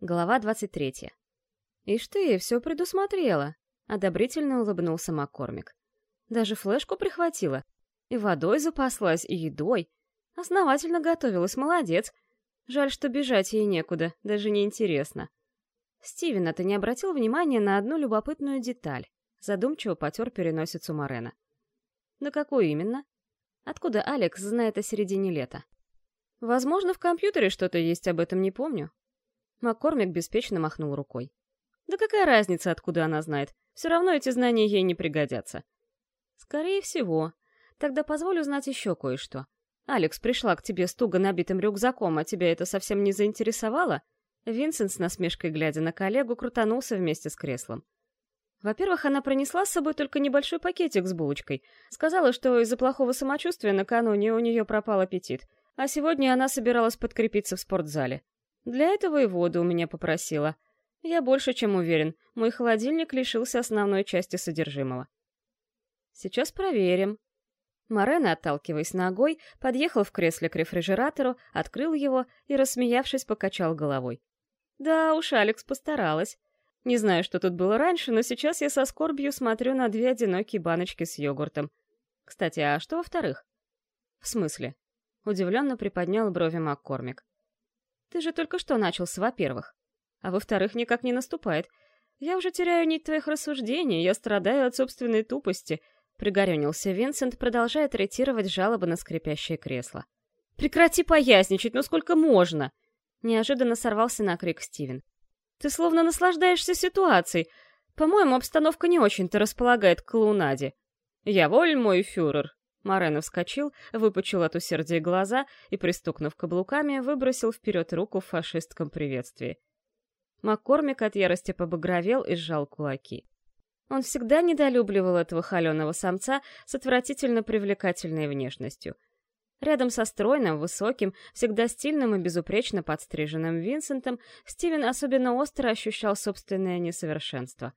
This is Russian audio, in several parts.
Глава 23. «Ишь ты, все предусмотрела!» — одобрительно улыбнулся Маккормик. «Даже флешку прихватила. И водой запаслась, и едой. Основательно готовилась, молодец. Жаль, что бежать ей некуда, даже не интересно. Стивен, а ты не обратил внимания на одну любопытную деталь? Задумчиво потер переносицу Морена. На какую именно? Откуда Алекс знает о середине лета? Возможно, в компьютере что-то есть, об этом не помню. Маккормик беспечно махнул рукой. Да какая разница, откуда она знает? Все равно эти знания ей не пригодятся. Скорее всего. Тогда позволю знать еще кое-что. Алекс пришла к тебе с туго набитым рюкзаком, а тебя это совсем не заинтересовало? Винсент с насмешкой глядя на коллегу крутанулся вместе с креслом. Во-первых, она принесла с собой только небольшой пакетик с булочкой. Сказала, что из-за плохого самочувствия накануне у нее пропал аппетит, а сегодня она собиралась подкрепиться в спортзале. Для этого и воду у меня попросила. Я больше чем уверен, мой холодильник лишился основной части содержимого. Сейчас проверим. Морено, отталкиваясь ногой, подъехал в кресле к рефрижератору, открыл его и, рассмеявшись, покачал головой. Да уж, Алекс постаралась. Не знаю, что тут было раньше, но сейчас я со скорбью смотрю на две одинокие баночки с йогуртом. Кстати, а что во-вторых? В смысле? Удивленно приподнял брови Маккормик. Ты же только что начал с во-первых. А во-вторых, никак не наступает. Я уже теряю нить твоих рассуждений, я страдаю от собственной тупости. Пригорюнился Винсент, продолжая третировать жалобы на скрипящее кресло. Прекрати поясничать, ну сколько можно? Неожиданно сорвался на крик Стивен. Ты словно наслаждаешься ситуацией. По-моему, обстановка не очень-то располагает к клоунаде. Я воль, мой фюрер. Морено вскочил, выпучил от усердия глаза и, пристукнув каблуками, выбросил вперед руку в фашистском приветствии. Маккормик от ярости побагровел и сжал кулаки. Он всегда недолюбливал этого холеного самца с отвратительно привлекательной внешностью — Рядом со стройным, высоким, всегда стильным и безупречно подстриженным Винсентом Стивен особенно остро ощущал собственное несовершенство.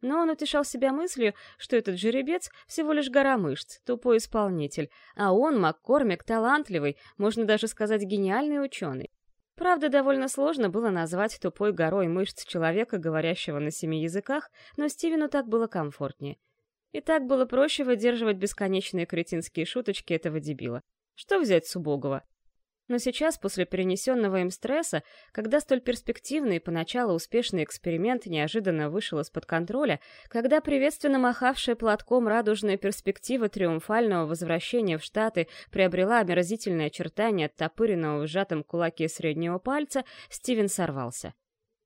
Но он утешал себя мыслью, что этот жеребец всего лишь гора мышц, тупой исполнитель, а он, Маккормик, талантливый, можно даже сказать гениальный ученый. Правда, довольно сложно было назвать тупой горой мышц человека, говорящего на семи языках, но Стивену так было комфортнее. И так было проще выдерживать бесконечные кретинские шуточки этого дебила. Что взять с убогого? Но сейчас, после перенесенного им стресса, когда столь перспективный и поначалу успешный эксперимент неожиданно вышел из-под контроля, когда приветственно махавшая платком радужная перспектива триумфального возвращения в Штаты приобрела омерзительное очертание оттопыренного в сжатом кулаке среднего пальца, Стивен сорвался.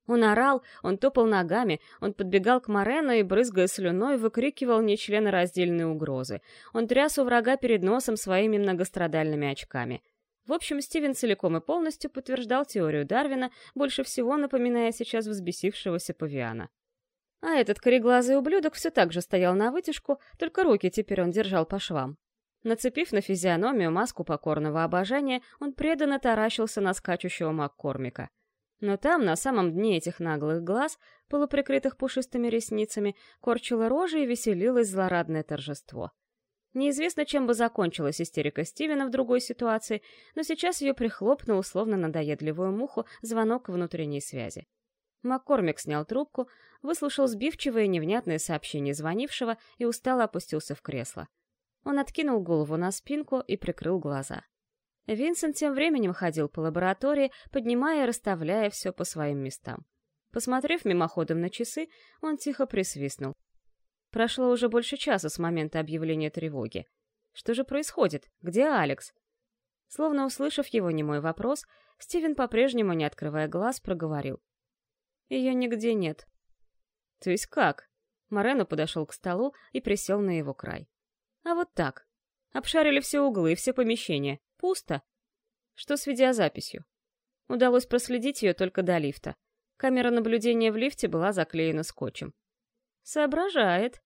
Он орал, он топал ногами, он подбегал к Морено и, брызгая слюной, выкрикивал нечленораздельные угрозы. Он тряс у врага перед носом своими многострадальными очками. В общем, Стивен целиком и полностью подтверждал теорию Дарвина, больше всего напоминая сейчас взбесившегося павиана. А этот кореглазый ублюдок все так же стоял на вытяжку, только руки теперь он держал по швам. Нацепив на физиономию маску покорного обожания, он преданно таращился на скачущего Маккормика — но там, на самом дне этих наглых глаз, полуприкрытых пушистыми ресницами, корчило рожи и веселилось злорадное торжество. Неизвестно, чем бы закончилась истерика Стивена в другой ситуации, но сейчас ее прихлопнул, словно надоедливую муху, звонок внутренней связи. Маккормик снял трубку, выслушал сбивчивое и невнятное сообщение звонившего и устало опустился в кресло. Он откинул голову на спинку и прикрыл глаза. Винсент тем временем ходил по лаборатории, поднимая и расставляя все по своим местам. Посмотрев мимоходом на часы, он тихо присвистнул. Прошло уже больше часа с момента объявления тревоги. Что же происходит? Где Алекс? Словно услышав его немой вопрос, Стивен, по-прежнему не открывая глаз, проговорил. Ее нигде нет. То есть как? Морено подошел к столу и присел на его край. А вот так. Обшарили все углы, все помещения. Пусто. Что с видеозаписью? Удалось проследить ее только до лифта. Камера наблюдения в лифте была заклеена скотчем. Соображает.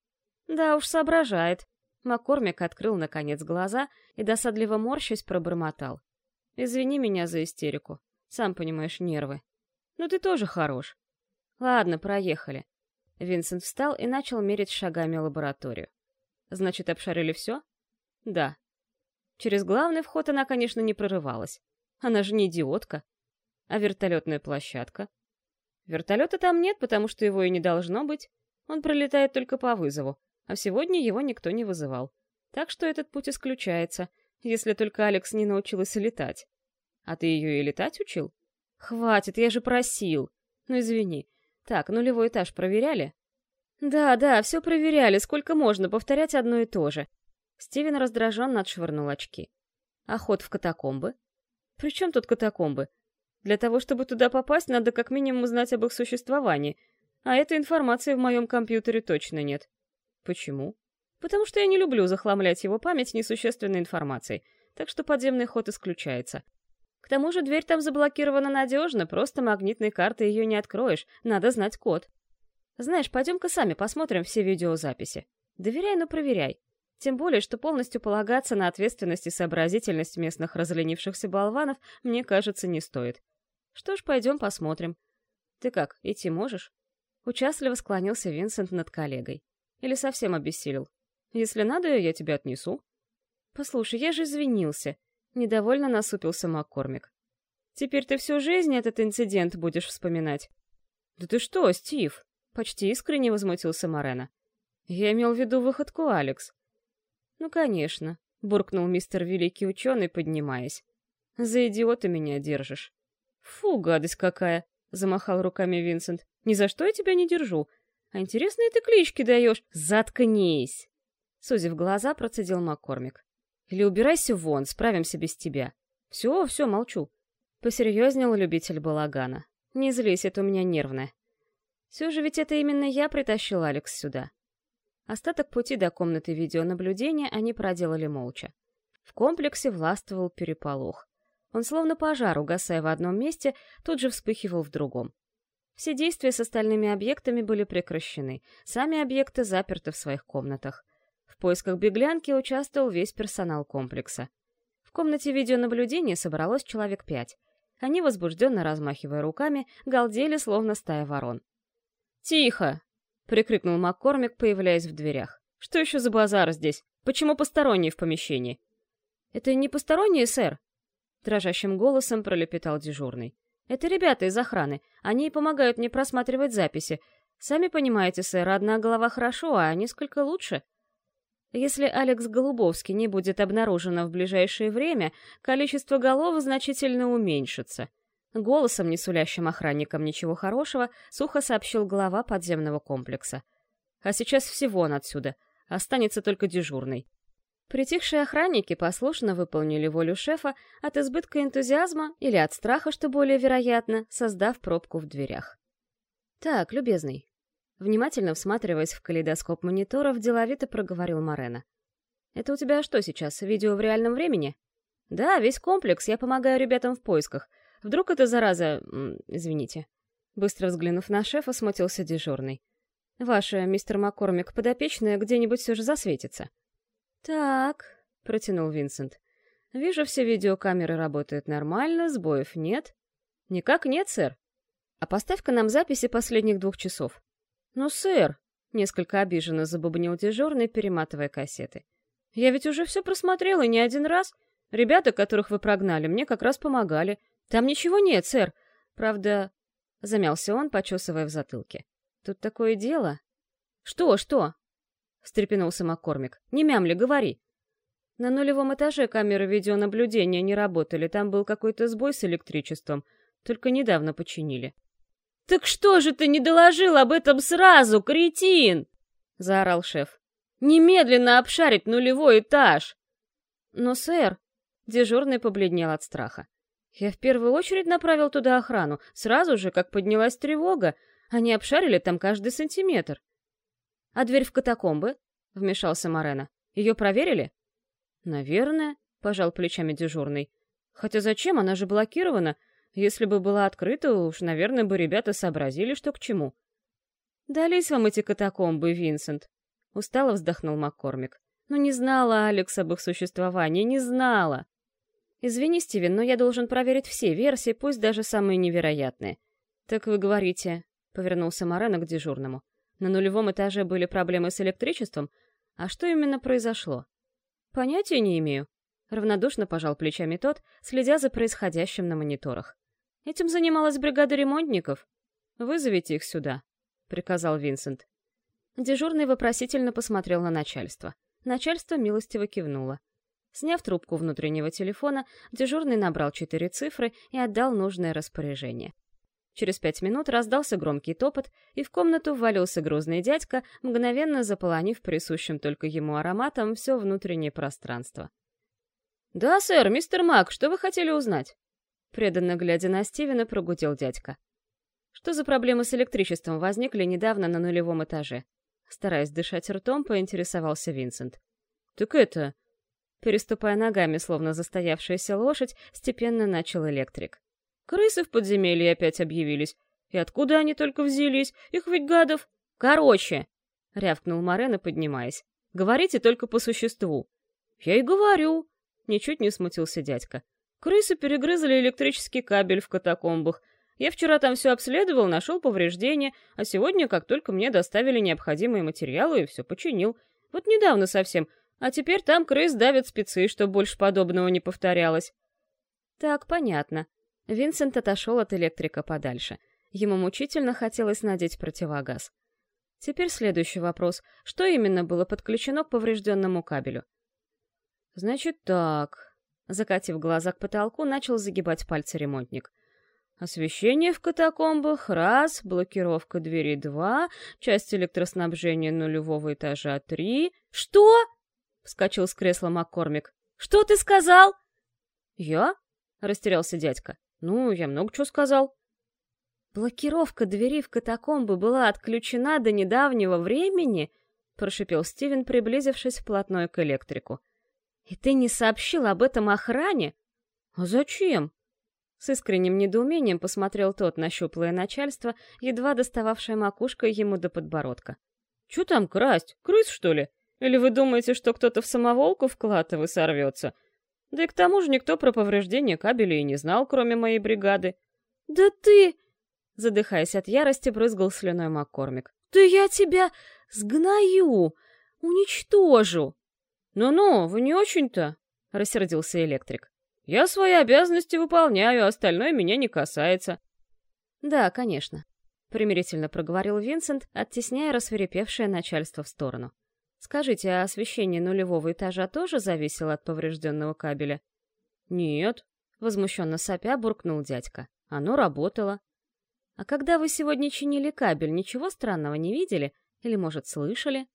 Да уж, соображает. Маккормик открыл, наконец, глаза и, досадливо морщась, пробормотал. «Извини меня за истерику. Сам понимаешь, нервы. Ну ты тоже хорош. Ладно, проехали». Винсент встал и начал мерить шагами лабораторию. «Значит, обшарили все?» «Да», Через главный вход она, конечно, не прорывалась. Она же не идиотка. А вертолетная площадка? Вертолета там нет, потому что его и не должно быть. Он пролетает только по вызову, а сегодня его никто не вызывал. Так что этот путь исключается, если только Алекс не научилась летать. А ты ее и летать учил? Хватит, я же просил. Ну извини. Так, нулевой этаж проверяли? Да, да, все проверяли, сколько можно повторять одно и то же. Стивен раздраженно отшвырнул очки. А ход в катакомбы? При чем тут катакомбы? Для того, чтобы туда попасть, надо как минимум знать об их существовании, а этой информации в моем компьютере точно нет. Почему? Потому что я не люблю захламлять его память несущественной информацией, так что подземный ход исключается. К тому же дверь там заблокирована надежно, просто магнитной картой ее не откроешь, надо знать код. Знаешь, пойдем-ка сами посмотрим все видеозаписи. Доверяй, но проверяй. Тем более, что полностью полагаться на ответственность и сообразительность местных разленившихся болванов, мне кажется, не стоит. Что ж, пойдем посмотрим. Ты как, идти можешь? Участливо склонился Винсент над коллегой. Или совсем обессилел? Если надо, я тебя отнесу. Послушай, я же извинился. Недовольно насупился Маккормик. Теперь ты всю жизнь этот инцидент будешь вспоминать. Да ты что, Стив? Почти искренне возмутился Морена. Я имел в виду выходку Алекс. «Ну, конечно», — буркнул мистер Великий Ученый, поднимаясь. «За идиота меня держишь». «Фу, гадость какая!» — замахал руками Винсент. «Ни за что я тебя не держу. А интересные ты клички даешь. Заткнись!» Сузив глаза, процедил Маккормик. «Или убирайся вон, справимся без тебя». «Все, все, молчу». Посерьезнел любитель балагана. «Не злись, это у меня нервное». Все же ведь это именно я притащил Алекс сюда. Остаток пути до комнаты видеонаблюдения они проделали молча. В комплексе властвовал переполох. Он словно пожар, угасая в одном месте, тут же вспыхивал в другом. Все действия с остальными объектами были прекращены, сами объекты заперты в своих комнатах. В поисках беглянки участвовал весь персонал комплекса. В комнате видеонаблюдения собралось человек пять. Они, возбужденно размахивая руками, галдели, словно стая ворон. «Тихо!» прикрикнул Маккормик, появляясь в дверях. «Что еще за базар здесь? Почему посторонние в помещении?» «Это не посторонние, сэр?» Дрожащим голосом пролепетал дежурный. «Это ребята из охраны. Они помогают мне просматривать записи. Сами понимаете, сэр, одна голова хорошо, а несколько лучше. Если Алекс Голубовский не будет обнаружена в ближайшее время, количество голов значительно уменьшится. Голосом, не сулящим охранникам ничего хорошего, сухо сообщил глава подземного комплекса. «А сейчас все вон отсюда. Останется только дежурный». Притихшие охранники послушно выполнили волю шефа от избытка энтузиазма или от страха, что более вероятно, создав пробку в дверях. «Так, любезный». Внимательно всматриваясь в калейдоскоп мониторов, деловито проговорил Морена. «Это у тебя что сейчас, видео в реальном времени?» «Да, весь комплекс, я помогаю ребятам в поисках. Вдруг это зараза... Извините. Быстро взглянув на шефа, смутился дежурный. «Ваша, мистер Маккормик, подопечная где-нибудь все же засветится». «Так», — протянул Винсент. «Вижу, все видеокамеры работают нормально, сбоев нет». «Никак нет, сэр. А поставь-ка нам записи последних двух часов». «Ну, сэр», — несколько обиженно забубнил дежурный, перематывая кассеты. «Я ведь уже все просмотрел и не один раз. Ребята, которых вы прогнали, мне как раз помогали. «Там ничего нет, сэр. Правда...» — замялся он, почесывая в затылке. «Тут такое дело...» «Что, что?» — встрепенулся Маккормик. «Не мямли, говори». На нулевом этаже камеры видеонаблюдения не работали, там был какой-то сбой с электричеством. Только недавно починили. «Так что же ты не доложил об этом сразу, кретин?» — заорал шеф. «Немедленно обшарить нулевой этаж!» «Но, сэр...» — дежурный побледнел от страха. Я в первую очередь направил туда охрану, сразу же, как поднялась тревога. Они обшарили там каждый сантиметр. — А дверь в катакомбы? — вмешался Морена. — Ее проверили? — Наверное, — пожал плечами дежурный. — Хотя зачем? Она же блокирована. Если бы была открыта, уж, наверное, бы ребята сообразили, что к чему. — Дались вам эти катакомбы, Винсент. Устало вздохнул Маккормик. Но не знала Алекс об их существовании, не знала. «Извини, Стивен, но я должен проверить все версии, пусть даже самые невероятные». «Так вы говорите...» — повернулся Морено к дежурному. «На нулевом этаже были проблемы с электричеством? А что именно произошло?» «Понятия не имею», — равнодушно пожал плечами тот, следя за происходящим на мониторах. «Этим занималась бригада ремонтников. «Вызовите их сюда», — приказал Винсент. Дежурный вопросительно посмотрел на начальство. Начальство милостиво кивнуло. Сняв трубку внутреннего телефона, дежурный набрал четыре цифры и отдал нужное распоряжение. Через пять минут раздался громкий топот, и в комнату ввалился грузный дядька, мгновенно заполонив присущим только ему ароматом все внутреннее пространство. «Да, сэр, мистер Мак, что вы хотели узнать?» Преданно глядя на Стивена, прогудел дядька. «Что за проблемы с электричеством возникли недавно на нулевом этаже?» Стараясь дышать ртом, поинтересовался Винсент. «Так это...» Переступая ногами, словно застоявшаяся лошадь, степенно начал электрик. «Крысы в подземелье опять объявились. И откуда они только взялись? Их ведь гадов...» «Короче!» — рявкнул Морено, поднимаясь. «Говорите только по существу». «Я и говорю!» — ничуть не смутился дядька. «Крысы перегрызли электрический кабель в катакомбах. Я вчера там все обследовал, нашел повреждения, а сегодня, как только мне доставили необходимые материалы, все починил. Вот недавно совсем, а теперь там крыс давят спецы, чтобы больше подобного не повторялось. Так, понятно. Винсент отошел от электрика подальше. Ему мучительно хотелось надеть противогаз. Теперь следующий вопрос. Что именно было подключено к поврежденному кабелю? Значит так. Закатив глаза к потолку, начал загибать пальцы ремонтник. Освещение в катакомбах — раз, блокировка двери — два, часть электроснабжения нулевого этажа — три. Что? вскочил с кресла Маккормик. «Что ты сказал?» «Я?» — растерялся дядька. «Ну, я много чего сказал». «Блокировка двери в катакомбы была отключена до недавнего времени?» — прошипел Стивен, приблизившись вплотную к электрику. «И ты не сообщил об этом охране?» «А зачем?» С искренним недоумением посмотрел тот на щуплое начальство, едва достававшее макушкой ему до подбородка. «Чё там красть? Крыс, что ли? Или вы думаете, что кто-то в самоволку вкладывай сорвется? Да и к тому же никто про повреждение кабеля и не знал, кроме моей бригады. «Да ты...» Задыхаясь от ярости, брызгал слюной Маккормик. «Да я тебя сгною! Уничтожу!» «Ну-ну, вы не очень-то...» — рассердился электрик. «Я свои обязанности выполняю, а остальное меня не касается». «Да, конечно», — примирительно проговорил Винсент, оттесняя рассверепевшее начальство в сторону. Скажите, а освещение нулевого этажа тоже зависело от поврежденного кабеля? Нет, возмущенно сопя буркнул дядька. Оно работало. А когда вы сегодня чинили кабель, ничего странного не видели? Или, может, слышали?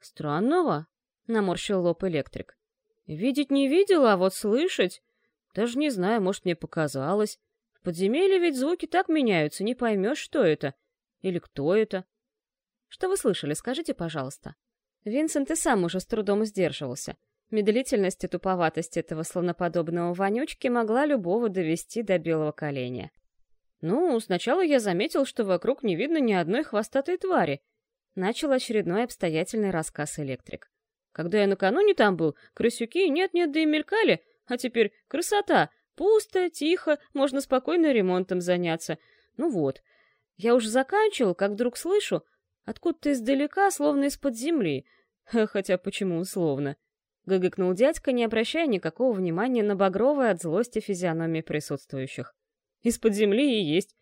Странного? Наморщил лоб электрик. Видеть не видела, а вот слышать... Даже не знаю, может, мне показалось. В подземелье ведь звуки так меняются, не поймешь, что это. Или кто это. Что вы слышали, скажите, пожалуйста. Винсент и сам уже с трудом сдерживался. Медлительность и туповатость этого слоноподобного вонючки могла любого довести до белого коленя. «Ну, сначала я заметил, что вокруг не видно ни одной хвостатой твари», — начал очередной обстоятельный рассказ электрик. «Когда я накануне там был, крысюки нет-нет да и мелькали, а теперь красота, пусто, тихо, можно спокойно ремонтом заняться. Ну вот, я уже заканчивал, как вдруг слышу, откуда-то издалека, словно из-под земли — Хотя почему условно? Гыгыкнул дядька, не обращая никакого внимания на багровые от злости физиономии присутствующих. Из-под земли и есть.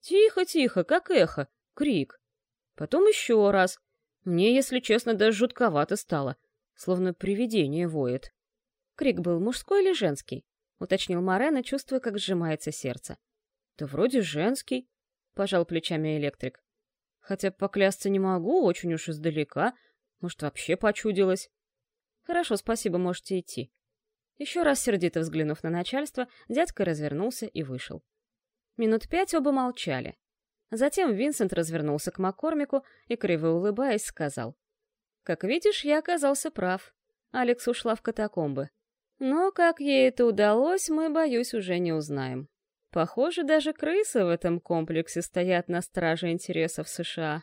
Тихо-тихо, как эхо. Крик. Потом еще раз. Мне, если честно, даже жутковато стало. Словно привидение воет. Крик был мужской или женский? Уточнил Морено, чувствуя, как сжимается сердце. Да вроде женский, пожал плечами электрик. Хотя поклясться не могу, очень уж издалека — может, вообще почудилось? Хорошо, спасибо, можете идти. Еще раз сердито взглянув на начальство, дядька развернулся и вышел. Минут пять оба молчали. Затем Винсент развернулся к Маккормику и, криво улыбаясь, сказал. «Как видишь, я оказался прав. Алекс ушла в катакомбы. Но как ей это удалось, мы, боюсь, уже не узнаем. Похоже, даже крысы в этом комплексе стоят на страже интересов США».